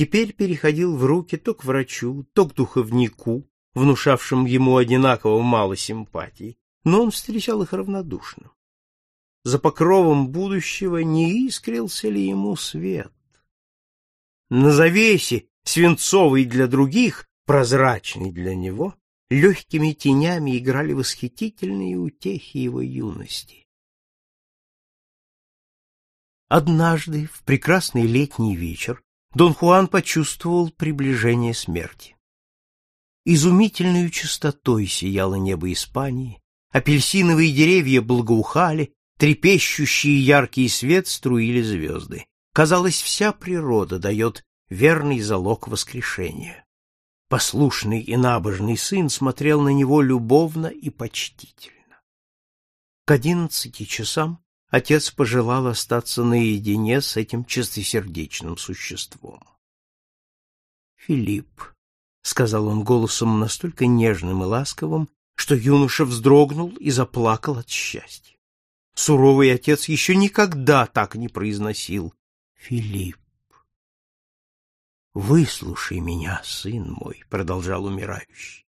теперь переходил в руки то к врачу, то к духовнику, внушавшим ему одинаково мало симпатий, но он встречал их равнодушно. За покровом будущего не искрился ли ему свет? На завесе, свинцовый для других, прозрачный для него, легкими тенями играли восхитительные утехи его юности. Однажды, в прекрасный летний вечер, Дон Хуан почувствовал приближение смерти. Изумительную чистотой сияло небо Испании, апельсиновые деревья благоухали, трепещущий яркий свет струили звезды. Казалось, вся природа дает верный залог воскрешения. Послушный и набожный сын смотрел на него любовно и почтительно. К одиннадцати часам отец пожелал остаться наедине с этим чистосердечным существом. «Филипп», — сказал он голосом настолько нежным и ласковым, что юноша вздрогнул и заплакал от счастья. Суровый отец еще никогда так не произносил «Филипп». «Выслушай меня, сын мой», — продолжал умирающий.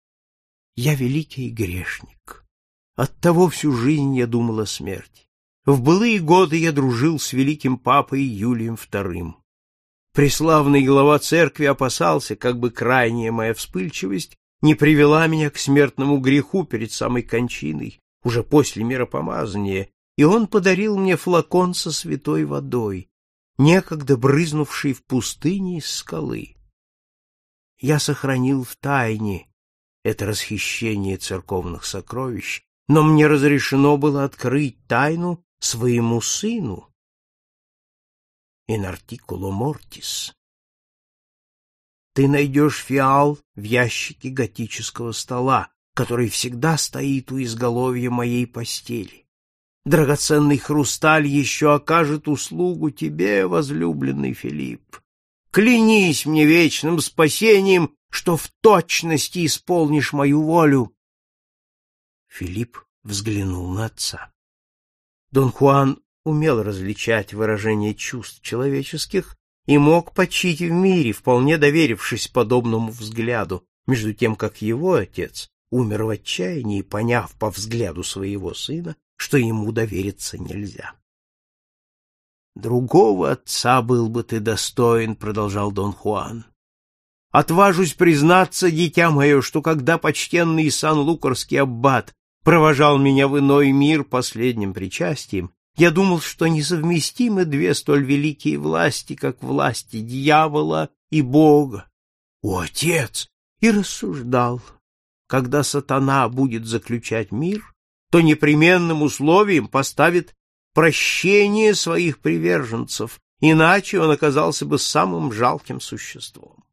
«Я великий грешник. Оттого всю жизнь я думал о смерти. В былые годы я дружил с великим папой Юлием II. Преславный глава церкви опасался, как бы крайняя моя вспыльчивость не привела меня к смертному греху перед самой кончиной, уже после миропомазания, и он подарил мне флакон со святой водой, некогда брызнувший в пустыне из скалы. Я сохранил в тайне это расхищение церковных сокровищ, но мне разрешено было открыть тайну своему сыну. In articulo mortis. Ты найдешь фиал в ящике готического стола, который всегда стоит у изголовья моей постели. Драгоценный хрусталь еще окажет услугу тебе, возлюбленный Филипп. Клянись мне вечным спасением, что в точности исполнишь мою волю. Филипп взглянул на отца. Дон Хуан умел различать выражения чувств человеческих и мог почить в мире, вполне доверившись подобному взгляду, между тем как его отец умер в отчаянии, поняв по взгляду своего сына, что ему довериться нельзя. Другого отца был бы ты достоин, продолжал Дон Хуан. Отважусь признаться, дитя мое, что когда почтенный сан-лукарский аббат провожал меня в иной мир последним причастием, я думал, что несовместимы две столь великие власти, как власти дьявола и Бога. О, Отец! И рассуждал, когда сатана будет заключать мир, то непременным условием поставит прощение своих приверженцев, иначе он оказался бы самым жалким существом.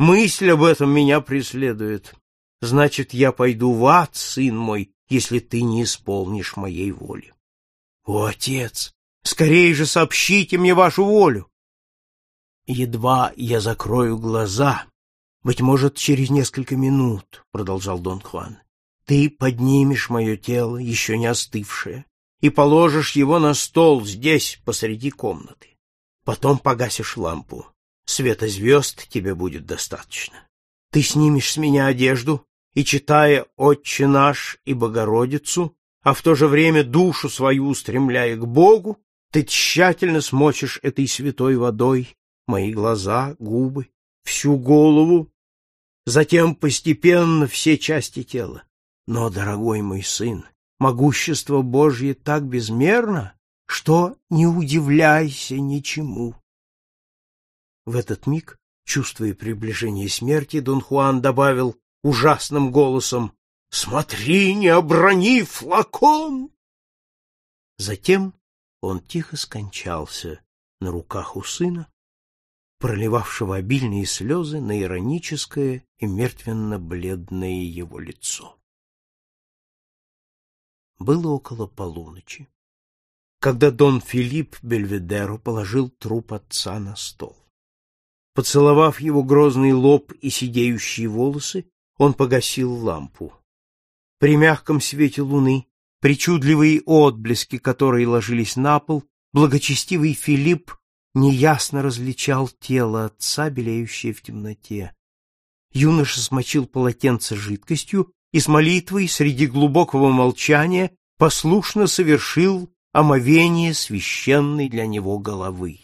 Мысль об этом меня преследует. Значит, я пойду в ад, сын мой, если ты не исполнишь моей воли. О, отец, скорее же сообщите мне вашу волю. Едва я закрою глаза, быть может, через несколько минут, продолжал Дон Хуан, ты поднимешь мое тело, еще не остывшее, и положишь его на стол здесь, посреди комнаты. Потом погасишь лампу. Света звезд тебе будет достаточно. Ты снимешь с меня одежду, и, читая «Отче наш» и «Богородицу», а в то же время душу свою устремляя к Богу, ты тщательно смочишь этой святой водой мои глаза, губы, всю голову, затем постепенно все части тела. Но, дорогой мой сын, могущество Божье так безмерно, что не удивляйся ничему. В этот миг, чувствуя приближение смерти, Дон Хуан добавил ужасным голосом «Смотри, не оброни флакон!» Затем он тихо скончался на руках у сына, проливавшего обильные слезы на ироническое и мертвенно-бледное его лицо. Было около полуночи, когда Дон Филипп Бельведеро положил труп отца на стол. Поцеловав его грозный лоб и сидеющие волосы, он погасил лампу. При мягком свете луны, причудливые отблески, которые ложились на пол, благочестивый Филипп неясно различал тело отца, белеющее в темноте. Юноша смочил полотенце жидкостью и с молитвой среди глубокого молчания послушно совершил омовение священной для него головы.